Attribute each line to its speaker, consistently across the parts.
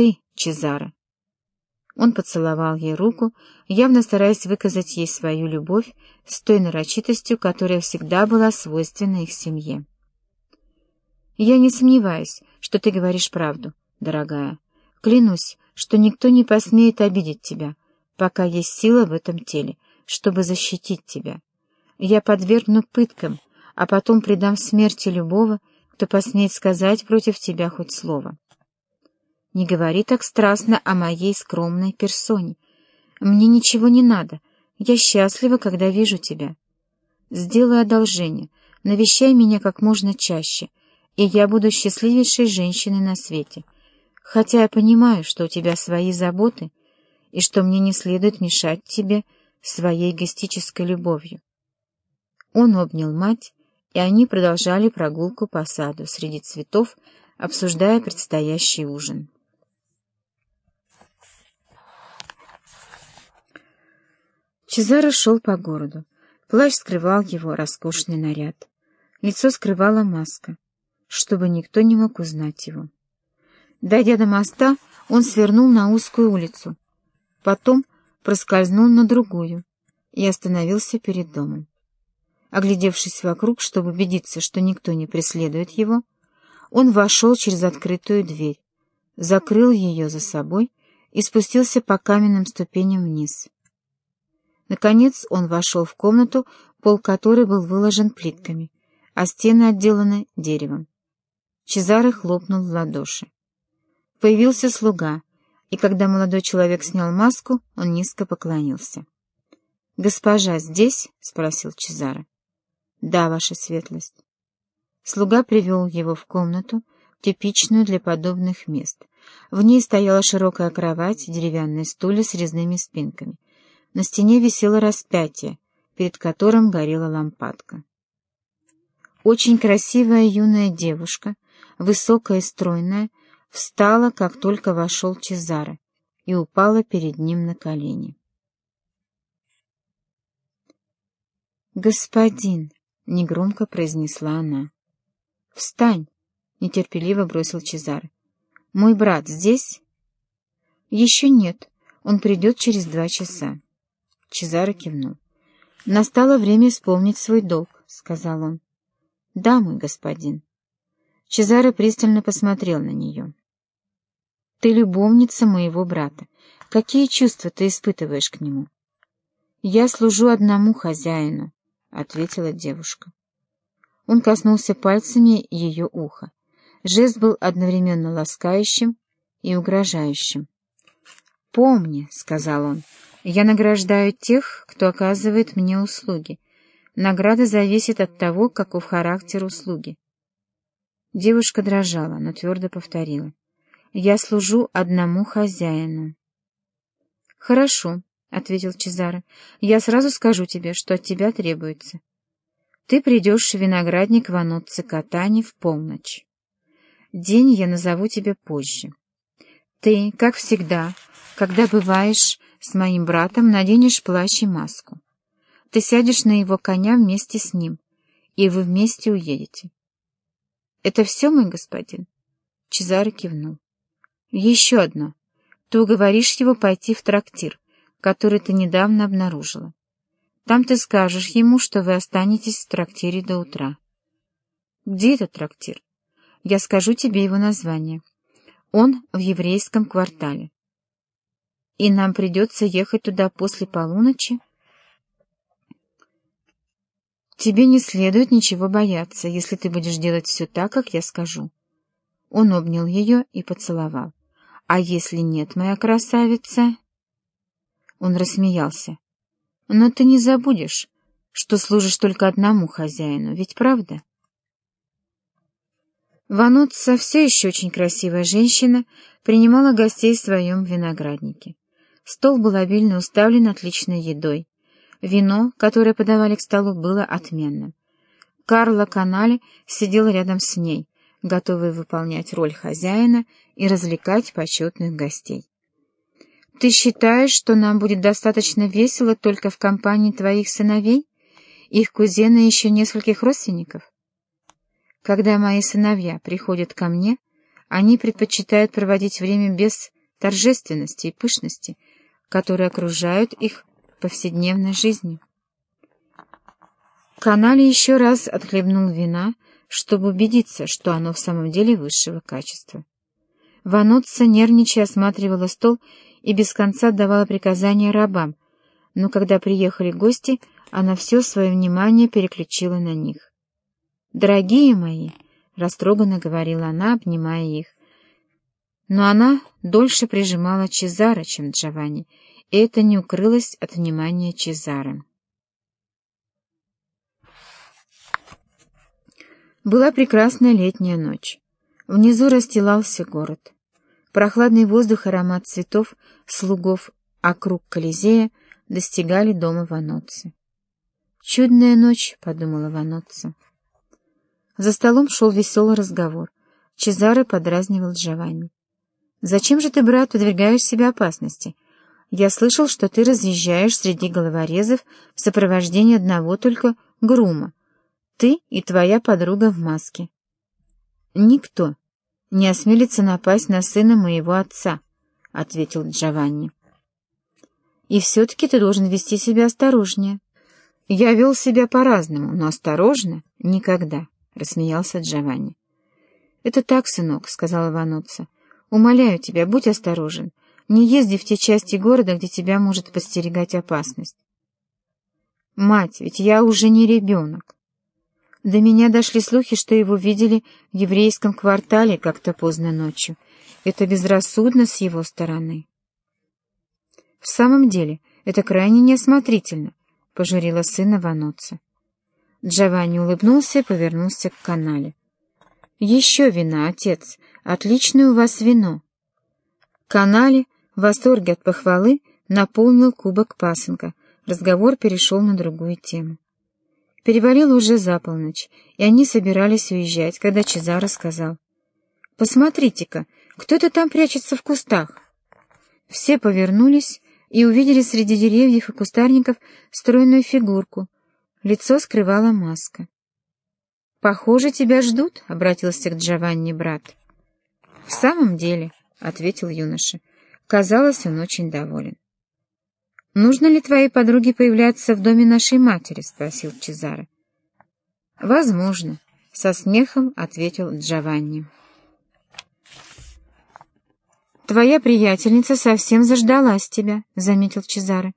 Speaker 1: ты, Чезаро». Он поцеловал ей руку, явно стараясь выказать ей свою любовь с той нарочитостью, которая всегда была свойственна их семье. «Я не сомневаюсь, что ты говоришь правду, дорогая. Клянусь, что никто не посмеет обидеть тебя, пока есть сила в этом теле, чтобы защитить тебя. Я подвергну пыткам, а потом предам смерти любого, кто посмеет сказать против тебя хоть слово. Не говори так страстно о моей скромной персоне. Мне ничего не надо, я счастлива, когда вижу тебя. Сделай одолжение, навещай меня как можно чаще, и я буду счастливейшей женщиной на свете, хотя я понимаю, что у тебя свои заботы, и что мне не следует мешать тебе своей эгоистической любовью. Он обнял мать, и они продолжали прогулку по саду среди цветов, обсуждая предстоящий ужин. Чезаро шел по городу. Плащ скрывал его роскошный наряд. Лицо скрывала маска, чтобы никто не мог узнать его. Дойдя до моста, он свернул на узкую улицу, потом проскользнул на другую и остановился перед домом. Оглядевшись вокруг, чтобы убедиться, что никто не преследует его, он вошел через открытую дверь, закрыл ее за собой и спустился по каменным ступеням вниз. Наконец он вошел в комнату, пол которой был выложен плитками, а стены отделаны деревом. Чезаре хлопнул в ладоши. Появился слуга, и когда молодой человек снял маску, он низко поклонился. «Госпожа здесь?» — спросил Чезаре. «Да, ваша светлость». Слуга привел его в комнату, типичную для подобных мест. В ней стояла широкая кровать, деревянные стулья с резными спинками. На стене висело распятие, перед которым горела лампадка. Очень красивая юная девушка, высокая и стройная, встала, как только вошел Чезаре, и упала перед ним на колени. «Господин!» — негромко произнесла она. «Встань!» — нетерпеливо бросил Чезар. «Мой брат здесь?» «Еще нет. Он придет через два часа». Чезаро кивнул. «Настало время исполнить свой долг», — сказал он. «Да, мой господин». Чезаро пристально посмотрел на нее. «Ты любовница моего брата. Какие чувства ты испытываешь к нему?» «Я служу одному хозяину», — ответила девушка. Он коснулся пальцами ее уха. Жест был одновременно ласкающим и угрожающим. «Помни», — сказал он, — «я награждаю тех, кто оказывает мне услуги. Награда зависит от того, каков характер услуги». Девушка дрожала, но твердо повторила. «Я служу одному хозяину». «Хорошо», — ответил Чезаро, — «я сразу скажу тебе, что от тебя требуется. Ты придешь в виноградник Ванотцы Катани в полночь. День я назову тебе позже. Ты, как всегда, когда бываешь с моим братом, наденешь плащ и маску. Ты сядешь на его коня вместе с ним, и вы вместе уедете. — Это все, мой господин? Чезаро кивнул. — Еще одно. Ты уговоришь его пойти в трактир, который ты недавно обнаружила. Там ты скажешь ему, что вы останетесь в трактире до утра. Где этот трактир? Я скажу тебе его название. Он в еврейском квартале. И нам придется ехать туда после полуночи? Тебе не следует ничего бояться, если ты будешь делать все так, как я скажу. Он обнял ее и поцеловал. А если нет, моя красавица... Он рассмеялся. «Но ты не забудешь, что служишь только одному хозяину, ведь правда?» Ванутса, все еще очень красивая женщина, принимала гостей в своем винограднике. Стол был обильно уставлен отличной едой. Вино, которое подавали к столу, было отменным. Карло Канале сидел рядом с ней, готовый выполнять роль хозяина и развлекать почетных гостей. Ты считаешь, что нам будет достаточно весело только в компании твоих сыновей, их кузена и еще нескольких родственников? Когда мои сыновья приходят ко мне, Они предпочитают проводить время без торжественности и пышности, которые окружают их повседневной жизнью. Канали еще раз отхлебнул вина, чтобы убедиться, что оно в самом деле высшего качества. Ванутца, нервничая, осматривала стол и без конца давала приказания рабам, но когда приехали гости, она все свое внимание переключила на них. «Дорогие мои!» — растроганно говорила она, обнимая их. Но она дольше прижимала Чезара, чем Джованни, и это не укрылось от внимания Чезара. Была прекрасная летняя ночь. Внизу расстилался город. Прохладный воздух, аромат цветов, слугов, округ Колизея достигали дома Ваноцци. «Чудная ночь», — подумала Ваноцци. За столом шел веселый разговор. Чезаре подразнивал Джованни. «Зачем же ты, брат, подвергаешь себя опасности? Я слышал, что ты разъезжаешь среди головорезов в сопровождении одного только грума. Ты и твоя подруга в маске. Никто не осмелится напасть на сына моего отца», — ответил Джованни. «И все-таки ты должен вести себя осторожнее». «Я вел себя по-разному, но осторожно — никогда», — рассмеялся Джованни. «Это так, сынок», — сказала Вануца. «Умоляю тебя, будь осторожен. Не езди в те части города, где тебя может подстерегать опасность». «Мать, ведь я уже не ребенок». До меня дошли слухи, что его видели в еврейском квартале как-то поздно ночью. Это безрассудно с его стороны. В самом деле, это крайне неосмотрительно. — пожурила сына Ваноца. Джованни улыбнулся и повернулся к канале. «Еще вина, отец! Отличное у вас вино!» Канале, в восторге от похвалы, наполнил кубок пасынка. Разговор перешел на другую тему. Перевалило уже за полночь, и они собирались уезжать, когда Чезаро сказал. «Посмотрите-ка, кто это там прячется в кустах?» Все повернулись и увидели среди деревьев и кустарников стройную фигурку. Лицо скрывала маска. «Похоже, тебя ждут», — обратился к Джованни брат. «В самом деле», — ответил юноша. Казалось, он очень доволен. «Нужно ли твоей подруге появляться в доме нашей матери?» — спросил Чезаро. «Возможно», — со смехом ответил Джованни. «Твоя приятельница совсем заждалась тебя», — заметил Чезаре.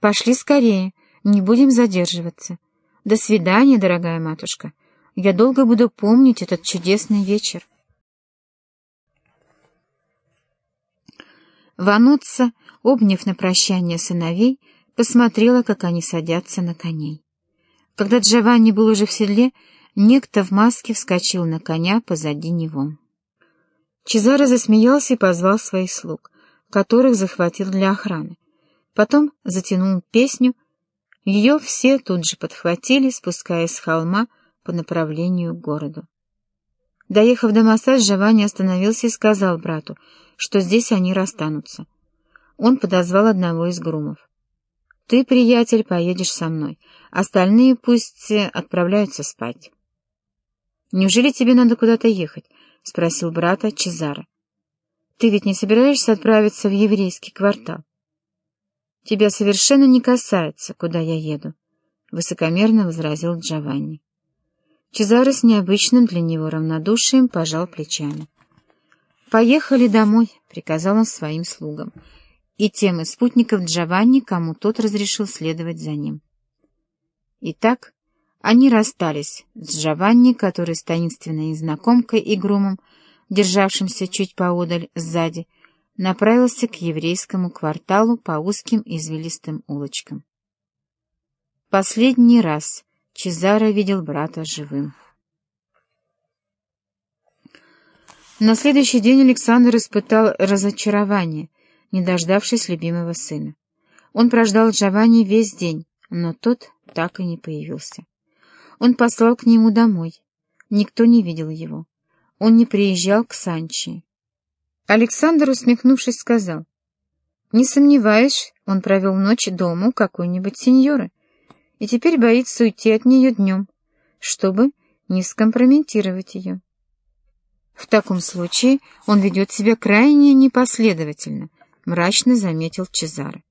Speaker 1: «Пошли скорее, не будем задерживаться. До свидания, дорогая матушка. Я долго буду помнить этот чудесный вечер». Вануца, обняв на прощание сыновей, посмотрела, как они садятся на коней. Когда Джованни был уже в седле, некто в маске вскочил на коня позади него. Чезаро засмеялся и позвал своих слуг, которых захватил для охраны. Потом затянул песню. Ее все тут же подхватили, спускаясь с холма по направлению к городу. Доехав до моста, Джованни остановился и сказал брату, что здесь они расстанутся. Он подозвал одного из грумов. «Ты, приятель, поедешь со мной. Остальные пусть отправляются спать». «Неужели тебе надо куда-то ехать?» — спросил брата Чезаро. «Ты ведь не собираешься отправиться в еврейский квартал?» «Тебя совершенно не касается, куда я еду», — высокомерно возразил Джованни. Чезаро с необычным для него равнодушием пожал плечами. «Поехали домой», — приказал он своим слугам, и тем из спутников Джованни, кому тот разрешил следовать за ним. Итак, они расстались с Джованни, который с таинственной незнакомкой и громом, державшимся чуть поодаль сзади, направился к еврейскому кварталу по узким извилистым улочкам. Последний раз Чезаро видел брата живым. На следующий день Александр испытал разочарование, не дождавшись любимого сына. Он прождал Джованни весь день, но тот так и не появился. Он послал к нему домой. Никто не видел его. Он не приезжал к Санчи. Александр, усмехнувшись, сказал, «Не сомневаюсь, он провел ночь дома у какой-нибудь сеньоры и теперь боится уйти от нее днем, чтобы не скомпрометировать ее». В таком случае он ведет себя крайне непоследовательно, мрачно заметил Чезаро.